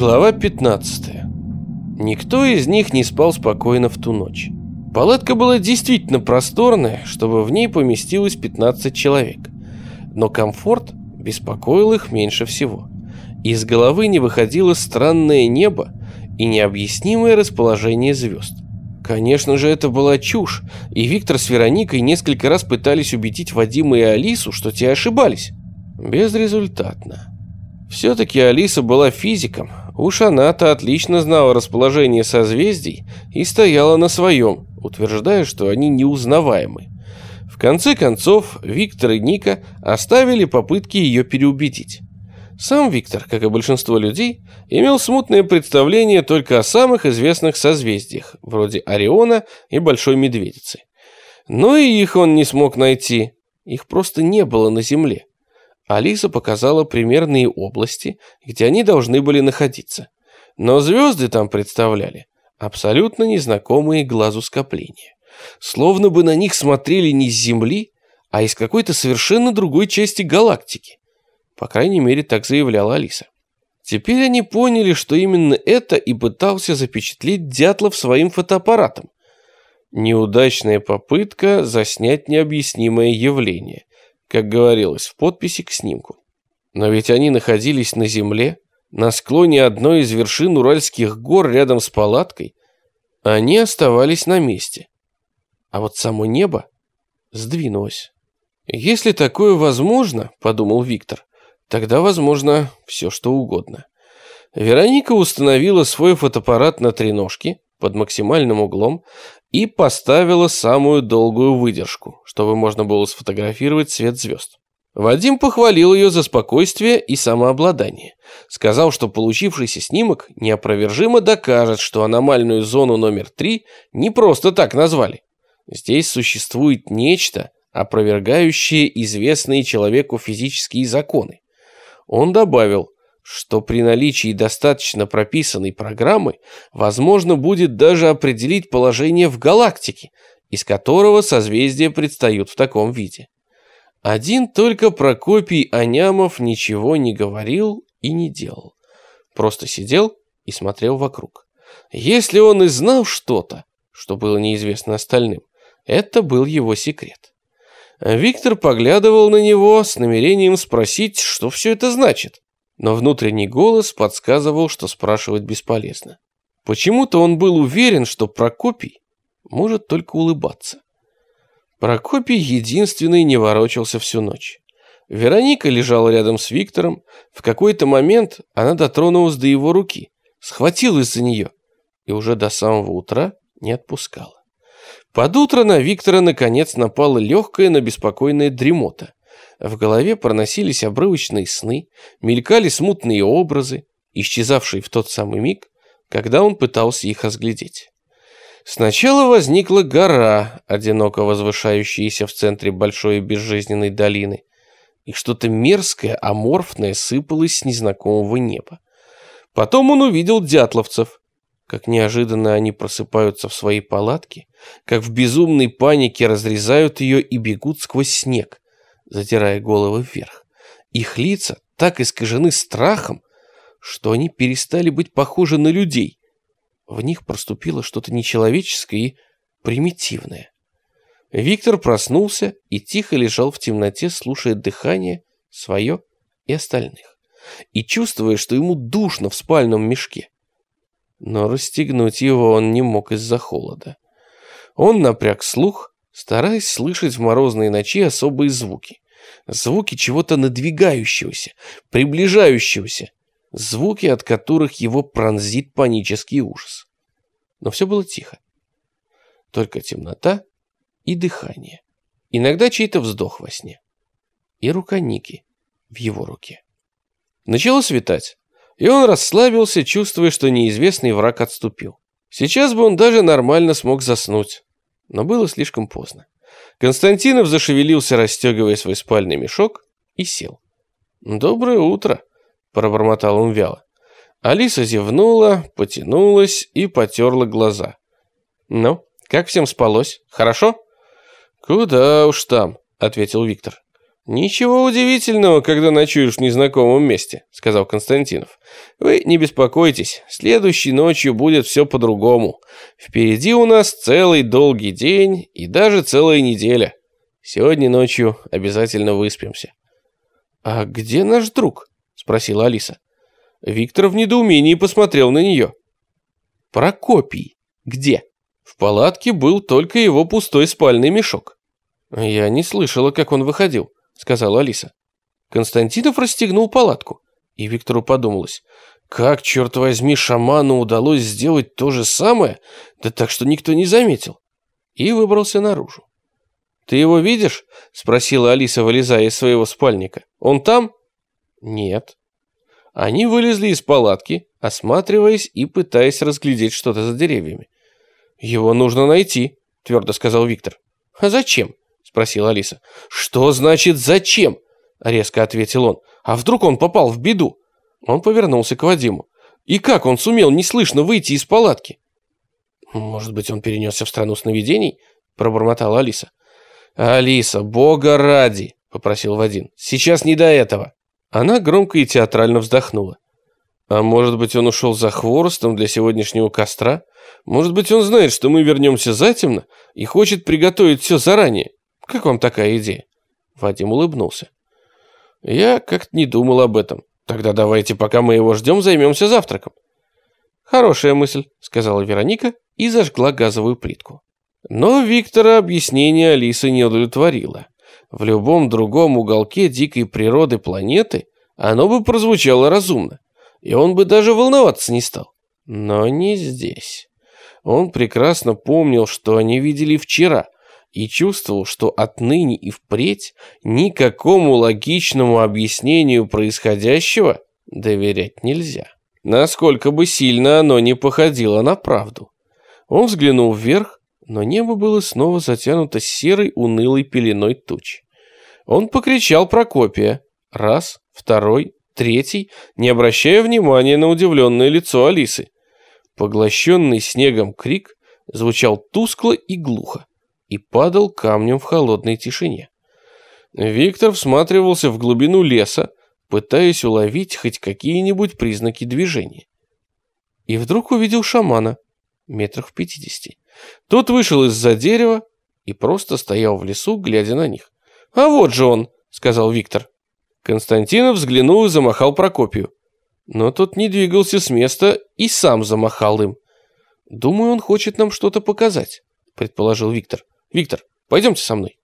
Глава 15. Никто из них не спал спокойно в ту ночь. Палатка была действительно просторная, чтобы в ней поместилось 15 человек. Но комфорт беспокоил их меньше всего. Из головы не выходило странное небо и необъяснимое расположение звезд. Конечно же, это была чушь, и Виктор с Вероникой несколько раз пытались убедить Вадима и Алису, что те ошибались. Безрезультатно. Все-таки Алиса была физиком, уж она-то отлично знала расположение созвездий и стояла на своем, утверждая, что они неузнаваемы. В конце концов, Виктор и Ника оставили попытки ее переубедить. Сам Виктор, как и большинство людей, имел смутное представление только о самых известных созвездиях, вроде Ориона и Большой Медведицы. Но и их он не смог найти, их просто не было на Земле. Алиса показала примерные области, где они должны были находиться. Но звезды там представляли абсолютно незнакомые глазу скопления. Словно бы на них смотрели не с Земли, а из какой-то совершенно другой части галактики. По крайней мере, так заявляла Алиса. Теперь они поняли, что именно это и пытался запечатлеть Дятлов своим фотоаппаратом. Неудачная попытка заснять необъяснимое явление, как говорилось в подписи к снимку. Но ведь они находились на земле, на склоне одной из вершин Уральских гор рядом с палаткой. Они оставались на месте. А вот само небо сдвинулось. «Если такое возможно, — подумал Виктор, Тогда, возможно, все что угодно. Вероника установила свой фотоаппарат на треножке под максимальным углом и поставила самую долгую выдержку, чтобы можно было сфотографировать свет звезд. Вадим похвалил ее за спокойствие и самообладание. Сказал, что получившийся снимок неопровержимо докажет, что аномальную зону номер 3 не просто так назвали. Здесь существует нечто, опровергающее известные человеку физические законы. Он добавил, что при наличии достаточно прописанной программы возможно будет даже определить положение в галактике, из которого созвездия предстают в таком виде. Один только Прокопий Анямов ничего не говорил и не делал. Просто сидел и смотрел вокруг. Если он и знал что-то, что было неизвестно остальным, это был его секрет. Виктор поглядывал на него с намерением спросить, что все это значит. Но внутренний голос подсказывал, что спрашивать бесполезно. Почему-то он был уверен, что Прокопий может только улыбаться. Прокопий единственный не ворочался всю ночь. Вероника лежала рядом с Виктором. В какой-то момент она дотронулась до его руки, схватилась за нее и уже до самого утра не отпускала. Под утро на Виктора наконец напала легкая, но беспокойная дремота. В голове проносились обрывочные сны, мелькали смутные образы, исчезавшие в тот самый миг, когда он пытался их разглядеть. Сначала возникла гора, одиноко возвышающаяся в центре большой безжизненной долины, и что-то мерзкое, аморфное сыпалось с незнакомого неба. Потом он увидел дятловцев, как неожиданно они просыпаются в своей палатке, как в безумной панике разрезают ее и бегут сквозь снег, затирая головы вверх. Их лица так искажены страхом, что они перестали быть похожи на людей. В них проступило что-то нечеловеческое и примитивное. Виктор проснулся и тихо лежал в темноте, слушая дыхание свое и остальных, и чувствуя, что ему душно в спальном мешке но расстегнуть его он не мог из-за холода. Он напряг слух, стараясь слышать в морозные ночи особые звуки. Звуки чего-то надвигающегося, приближающегося. Звуки, от которых его пронзит панический ужас. Но все было тихо. Только темнота и дыхание. Иногда чей-то вздох во сне. И рука Ники в его руке. Начало светать. И он расслабился, чувствуя, что неизвестный враг отступил. Сейчас бы он даже нормально смог заснуть. Но было слишком поздно. Константинов зашевелился, расстегивая свой спальный мешок, и сел. «Доброе утро», — пробормотал он вяло. Алиса зевнула, потянулась и потерла глаза. «Ну, как всем спалось? Хорошо?» «Куда уж там», — ответил Виктор. «Ничего удивительного, когда ночуешь в незнакомом месте», — сказал Константинов. «Вы не беспокойтесь, следующей ночью будет все по-другому. Впереди у нас целый долгий день и даже целая неделя. Сегодня ночью обязательно выспимся». «А где наш друг?» — спросила Алиса. Виктор в недоумении посмотрел на нее. «Прокопий. Где?» В палатке был только его пустой спальный мешок. Я не слышала, как он выходил сказала Алиса. Константинов расстегнул палатку, и Виктору подумалось, как, черт возьми, шаману удалось сделать то же самое, да так, что никто не заметил, и выбрался наружу. «Ты его видишь?» — спросила Алиса, вылезая из своего спальника. «Он там?» «Нет». Они вылезли из палатки, осматриваясь и пытаясь разглядеть что-то за деревьями. «Его нужно найти», — твердо сказал Виктор. «А зачем?» Спросила Алиса. «Что значит зачем?» — резко ответил он. «А вдруг он попал в беду?» Он повернулся к Вадиму. «И как он сумел неслышно выйти из палатки?» «Может быть, он перенесся в страну сновидений?» — пробормотала Алиса. «Алиса, бога ради!» — попросил Вадим. «Сейчас не до этого!» Она громко и театрально вздохнула. «А может быть, он ушел за хворостом для сегодняшнего костра? Может быть, он знает, что мы вернемся затемно и хочет приготовить все заранее?» Как вам такая идея?» Вадим улыбнулся. «Я как-то не думал об этом. Тогда давайте, пока мы его ждем, займемся завтраком». «Хорошая мысль», — сказала Вероника и зажгла газовую плитку. Но Виктора объяснение Алисы не удовлетворило. В любом другом уголке дикой природы планеты оно бы прозвучало разумно, и он бы даже волноваться не стал. Но не здесь. Он прекрасно помнил, что они видели вчера — и чувствовал, что отныне и впредь никакому логичному объяснению происходящего доверять нельзя. Насколько бы сильно оно не походило на правду. Он взглянул вверх, но небо было снова затянуто серой унылой пеленой туч. Он покричал Прокопия. Раз, второй, третий, не обращая внимания на удивленное лицо Алисы. Поглощенный снегом крик звучал тускло и глухо и падал камнем в холодной тишине. Виктор всматривался в глубину леса, пытаясь уловить хоть какие-нибудь признаки движения. И вдруг увидел шамана, метрах в пятидесяти. Тот вышел из-за дерева и просто стоял в лесу, глядя на них. «А вот же он!» — сказал Виктор. Константинов взглянул и замахал Прокопию. Но тот не двигался с места и сам замахал им. «Думаю, он хочет нам что-то показать», — предположил Виктор. Виктор, пойдемте со мной».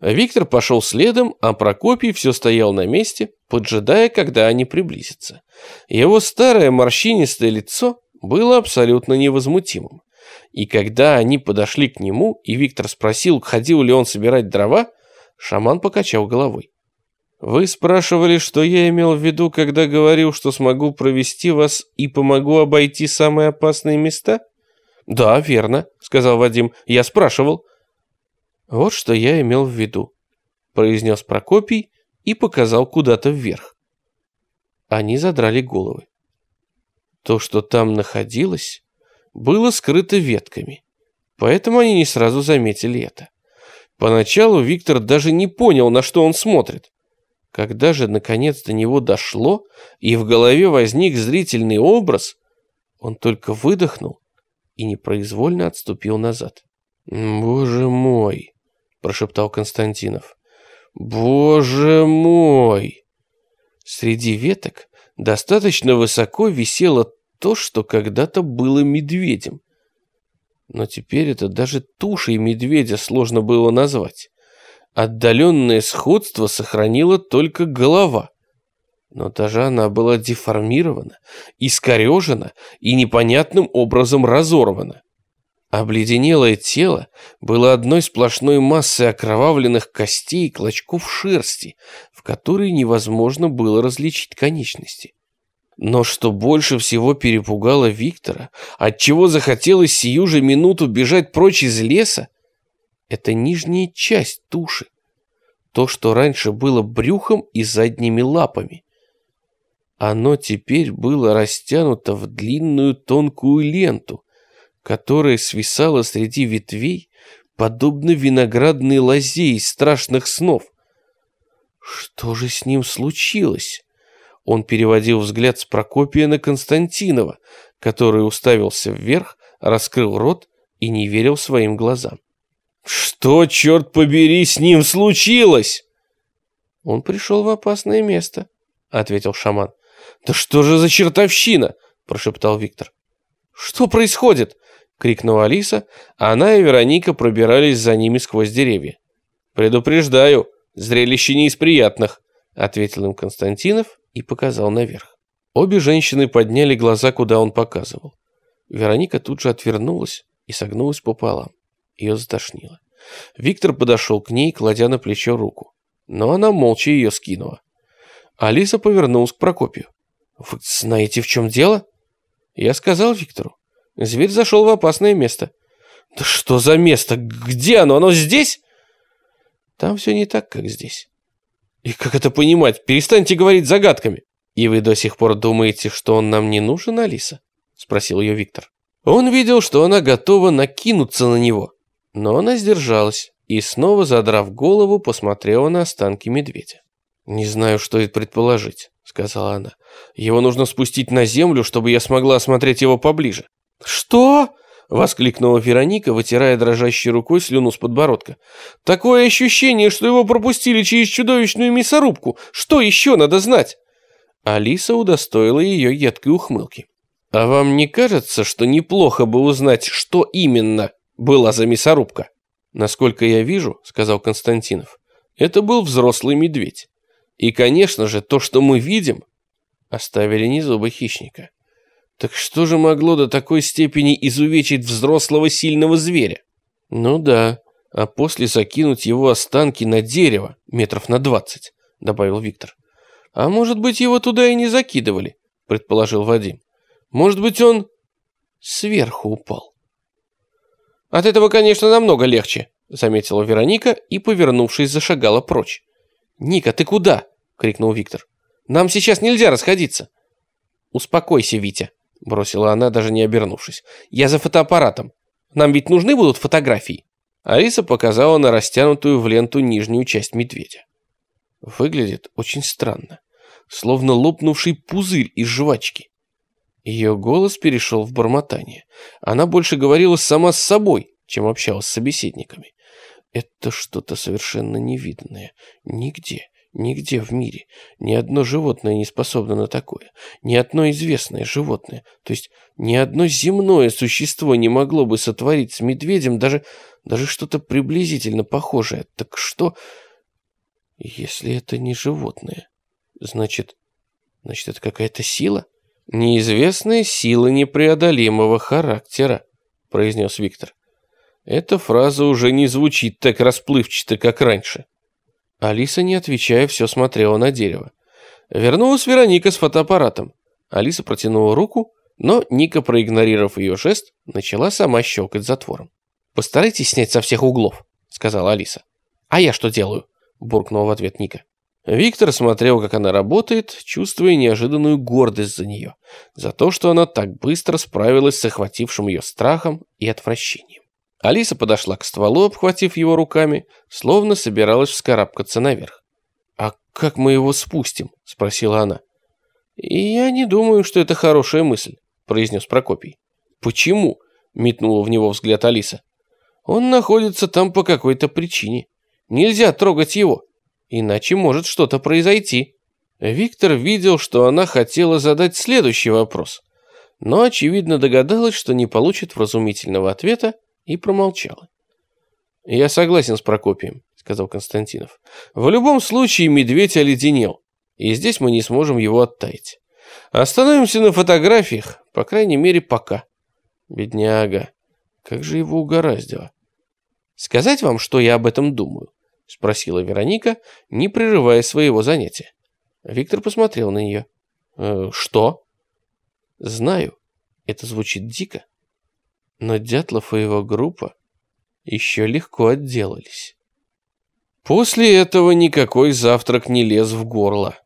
Виктор пошел следом, а Прокопий все стоял на месте, поджидая, когда они приблизятся. Его старое морщинистое лицо было абсолютно невозмутимым. И когда они подошли к нему, и Виктор спросил, ходил ли он собирать дрова, шаман покачал головой. «Вы спрашивали, что я имел в виду, когда говорил, что смогу провести вас и помогу обойти самые опасные места?» «Да, верно», — сказал Вадим. «Я спрашивал». «Вот что я имел в виду», — произнес Прокопий и показал куда-то вверх. Они задрали головы. То, что там находилось, было скрыто ветками, поэтому они не сразу заметили это. Поначалу Виктор даже не понял, на что он смотрит. Когда же наконец до него дошло, и в голове возник зрительный образ, он только выдохнул и непроизвольно отступил назад. «Боже мой!» Прошептал Константинов. Боже мой! Среди веток достаточно высоко висело то, что когда-то было медведем. Но теперь это даже тушей медведя сложно было назвать. Отдаленное сходство сохранила только голова. Но даже она была деформирована, искорежена и непонятным образом разорвана. Обледенелое тело было одной сплошной массой окровавленных костей и клочков шерсти, в которой невозможно было различить конечности. Но что больше всего перепугало Виктора, отчего захотелось сию же минуту бежать прочь из леса, это нижняя часть туши, то, что раньше было брюхом и задними лапами. Оно теперь было растянуто в длинную тонкую ленту, которая свисала среди ветвей, подобно виноградной лозе из страшных снов. Что же с ним случилось? Он переводил взгляд с Прокопия на Константинова, который уставился вверх, раскрыл рот и не верил своим глазам. «Что, черт побери, с ним случилось?» «Он пришел в опасное место», — ответил шаман. «Да что же за чертовщина?» — прошептал Виктор. «Что происходит?» — крикнула Алиса, а она и Вероника пробирались за ними сквозь деревья. «Предупреждаю, зрелище не из приятных», — ответил им Константинов и показал наверх. Обе женщины подняли глаза, куда он показывал. Вероника тут же отвернулась и согнулась пополам. Ее затошнило. Виктор подошел к ней, кладя на плечо руку. Но она молча ее скинула. Алиса повернулась к Прокопию. «Вы знаете, в чем дело?» Я сказал Виктору. Зверь зашел в опасное место. «Да что за место? Где оно? Оно здесь?» «Там все не так, как здесь». «И как это понимать? Перестаньте говорить загадками». «И вы до сих пор думаете, что он нам не нужен, Алиса?» Спросил ее Виктор. Он видел, что она готова накинуться на него, но она сдержалась и, снова задрав голову, посмотрела на останки медведя. «Не знаю, что это предположить», — сказала она. «Его нужно спустить на землю, чтобы я смогла осмотреть его поближе». «Что?» — воскликнула Вероника, вытирая дрожащей рукой слюну с подбородка. «Такое ощущение, что его пропустили через чудовищную мясорубку. Что еще надо знать?» Алиса удостоила ее едкой ухмылки. «А вам не кажется, что неплохо бы узнать, что именно была за мясорубка?» «Насколько я вижу», — сказал Константинов, — «это был взрослый медведь. И, конечно же, то, что мы видим, оставили не зубы хищника. Так что же могло до такой степени изувечить взрослого сильного зверя? Ну да, а после закинуть его останки на дерево метров на двадцать, добавил Виктор. А может быть, его туда и не закидывали, предположил Вадим. Может быть, он сверху упал. От этого, конечно, намного легче, заметила Вероника и, повернувшись, зашагала прочь. «Ника, ты куда?» — крикнул Виктор. «Нам сейчас нельзя расходиться». «Успокойся, Витя», — бросила она, даже не обернувшись. «Я за фотоаппаратом. Нам ведь нужны будут фотографии». Алиса показала на растянутую в ленту нижнюю часть медведя. Выглядит очень странно, словно лопнувший пузырь из жвачки. Ее голос перешел в бормотание. Она больше говорила сама с собой, чем общалась с собеседниками. Это что-то совершенно невиданное. Нигде, нигде в мире. Ни одно животное не способно на такое. Ни одно известное животное. То есть ни одно земное существо не могло бы сотворить с медведем даже, даже что-то приблизительно похожее. Так что, если это не животное? Значит, значит это какая-то сила? Неизвестная сила непреодолимого характера, произнес Виктор. Эта фраза уже не звучит так расплывчато, как раньше. Алиса, не отвечая, все смотрела на дерево. Вернулась Вероника с фотоаппаратом. Алиса протянула руку, но Ника, проигнорировав ее жест, начала сама щелкать затвором. «Постарайтесь снять со всех углов», — сказала Алиса. «А я что делаю?» — буркнула в ответ Ника. Виктор смотрел, как она работает, чувствуя неожиданную гордость за нее, за то, что она так быстро справилась с охватившим ее страхом и отвращением. Алиса подошла к стволу, обхватив его руками, словно собиралась вскарабкаться наверх. «А как мы его спустим?» – спросила она. «Я не думаю, что это хорошая мысль», – произнес Прокопий. «Почему?» – метнула в него взгляд Алиса. «Он находится там по какой-то причине. Нельзя трогать его, иначе может что-то произойти». Виктор видел, что она хотела задать следующий вопрос, но, очевидно, догадалась, что не получит вразумительного ответа, и промолчала. «Я согласен с Прокопием», — сказал Константинов. «В любом случае медведь оледенел, и здесь мы не сможем его оттаять. Остановимся на фотографиях, по крайней мере, пока. Бедняга, как же его угораздило». «Сказать вам, что я об этом думаю?» — спросила Вероника, не прерывая своего занятия. Виктор посмотрел на нее. «Э, «Что?» «Знаю, это звучит дико, но Дятлов и его группа еще легко отделались. После этого никакой завтрак не лез в горло,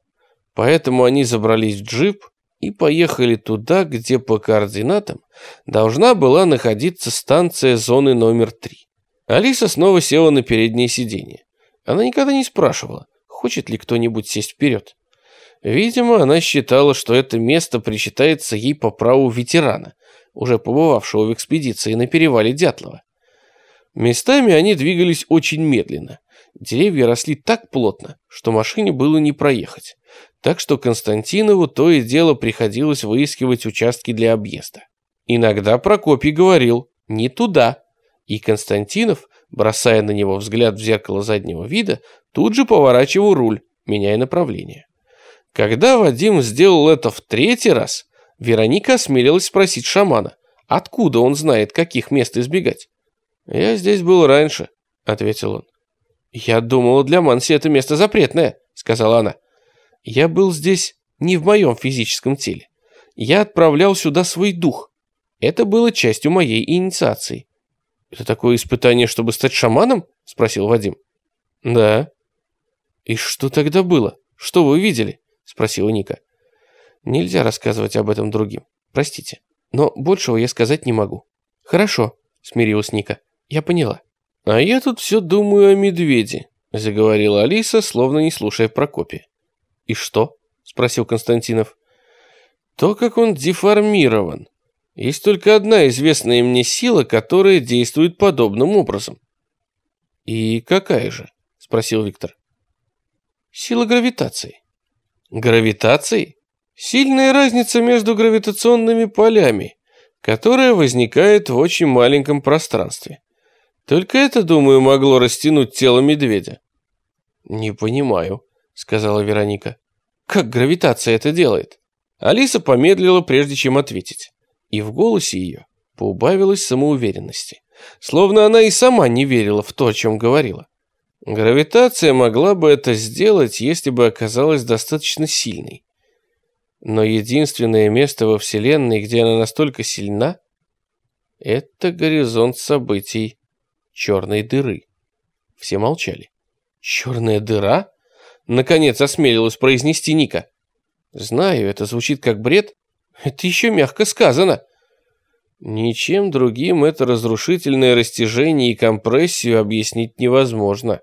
поэтому они забрались в джип и поехали туда, где по координатам должна была находиться станция зоны номер три. Алиса снова села на переднее сиденье. Она никогда не спрашивала, Хочет ли кто-нибудь сесть вперед? Видимо, она считала, что это место причитается ей по праву ветерана, уже побывавшего в экспедиции на перевале Дятлова. Местами они двигались очень медленно. Деревья росли так плотно, что машине было не проехать. Так что Константинову то и дело приходилось выискивать участки для объезда. Иногда Прокопий говорил «не туда», и Константинов, бросая на него взгляд в зеркало заднего вида, тут же поворачивал руль, меняя направление. Когда Вадим сделал это в третий раз, Вероника осмелилась спросить шамана, откуда он знает, каких мест избегать. «Я здесь был раньше», — ответил он. «Я думала, для Манси это место запретное», — сказала она. «Я был здесь не в моем физическом теле. Я отправлял сюда свой дух. Это было частью моей инициации». «Это такое испытание, чтобы стать шаманом?» — спросил Вадим. «Да». «И что тогда было? Что вы видели?» — спросила Ника. «Нельзя рассказывать об этом другим. Простите. Но большего я сказать не могу». «Хорошо», — смирилась Ника. «Я поняла». «А я тут все думаю о медведе», — заговорила Алиса, словно не слушая Прокопия. «И что?» — спросил Константинов. «То, как он деформирован. Есть только одна известная мне сила, которая действует подобным образом». «И какая же?» — спросил Виктор. «Сила гравитации». «Гравитации?» Сильная разница между гравитационными полями, которая возникает в очень маленьком пространстве. Только это, думаю, могло растянуть тело медведя. Не понимаю, сказала Вероника. Как гравитация это делает? Алиса помедлила, прежде чем ответить. И в голосе ее поубавилась самоуверенности. Словно она и сама не верила в то, о чем говорила. Гравитация могла бы это сделать, если бы оказалась достаточно сильной. Но единственное место во Вселенной, где она настолько сильна, это горизонт событий черной дыры. Все молчали. «Черная дыра?» Наконец осмелилась произнести Ника. «Знаю, это звучит как бред. Это еще мягко сказано». Ничем другим это разрушительное растяжение и компрессию объяснить невозможно.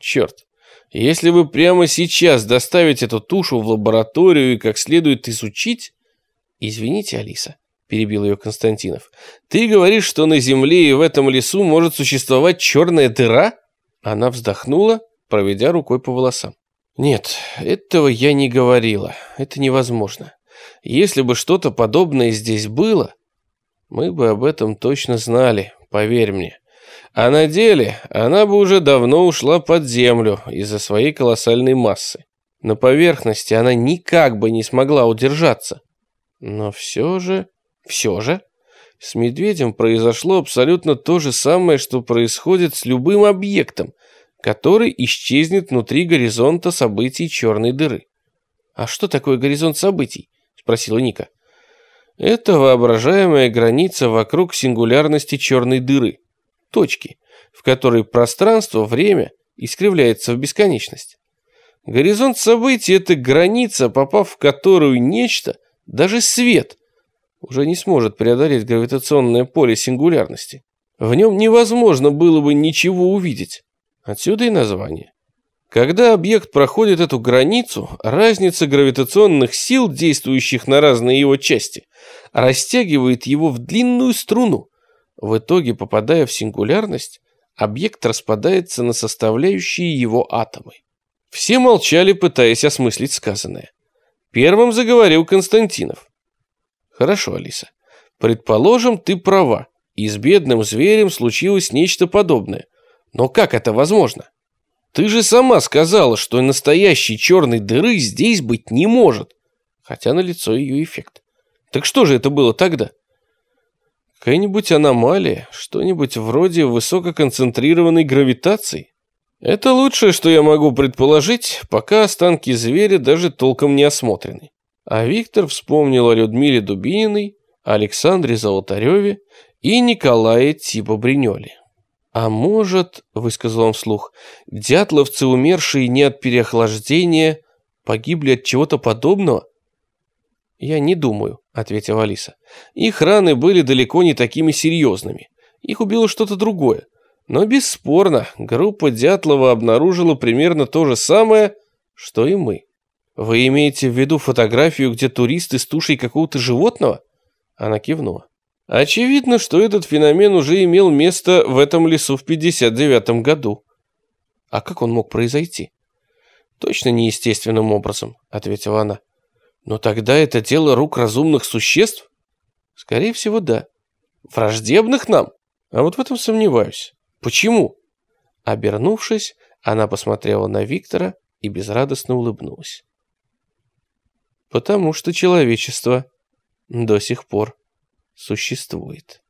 Черт, если вы прямо сейчас доставить эту тушу в лабораторию и как следует изучить... Извините, Алиса, перебил ее Константинов. «Ты говоришь, что на Земле и в этом лесу может существовать черная дыра?» Она вздохнула, проведя рукой по волосам. «Нет, этого я не говорила. Это невозможно. Если бы что-то подобное здесь было, мы бы об этом точно знали, поверь мне. А на деле она бы уже давно ушла под землю из-за своей колоссальной массы. На поверхности она никак бы не смогла удержаться. Но все же... Все же, с медведем произошло абсолютно то же самое, что происходит с любым объектом, который исчезнет внутри горизонта событий черной дыры. «А что такое горизонт событий?» – спросила Ника. «Это воображаемая граница вокруг сингулярности черной дыры, точки, в которой пространство, время искривляется в бесконечность. Горизонт событий – это граница, попав в которую нечто, даже свет – уже не сможет преодолеть гравитационное поле сингулярности. В нем невозможно было бы ничего увидеть. Отсюда и название. Когда объект проходит эту границу, разница гравитационных сил, действующих на разные его части, растягивает его в длинную струну. В итоге, попадая в сингулярность, объект распадается на составляющие его атомы. Все молчали, пытаясь осмыслить сказанное. Первым заговорил Константинов. Хорошо, Алиса. Предположим, ты права, и с бедным зверем случилось нечто подобное. Но как это возможно? Ты же сама сказала, что настоящей черной дыры здесь быть не может. Хотя на лицо ее эффект. Так что же это было тогда? Какая-нибудь аномалия, что-нибудь вроде высококонцентрированной гравитации? Это лучшее, что я могу предположить, пока останки зверя даже толком не осмотрены. А Виктор вспомнил о Людмиле Дубининой, Александре Золотареве и Николае Типа-Бринёле. «А может, — высказал он вслух, — дятловцы, умершие не от переохлаждения, погибли от чего-то подобного?» «Я не думаю», — ответила Алиса. «Их раны были далеко не такими серьезными. Их убило что-то другое. Но бесспорно, группа Дятлова обнаружила примерно то же самое, что и мы. Вы имеете в виду фотографию, где туристы с тушей какого-то животного? Она кивнула. Очевидно, что этот феномен уже имел место в этом лесу в 59 году. А как он мог произойти? Точно неестественным образом, ответила она. Но тогда это дело рук разумных существ? Скорее всего, да. Враждебных нам? А вот в этом сомневаюсь. Почему? Обернувшись, она посмотрела на Виктора и безрадостно улыбнулась. Потому что человечество до сих пор существует.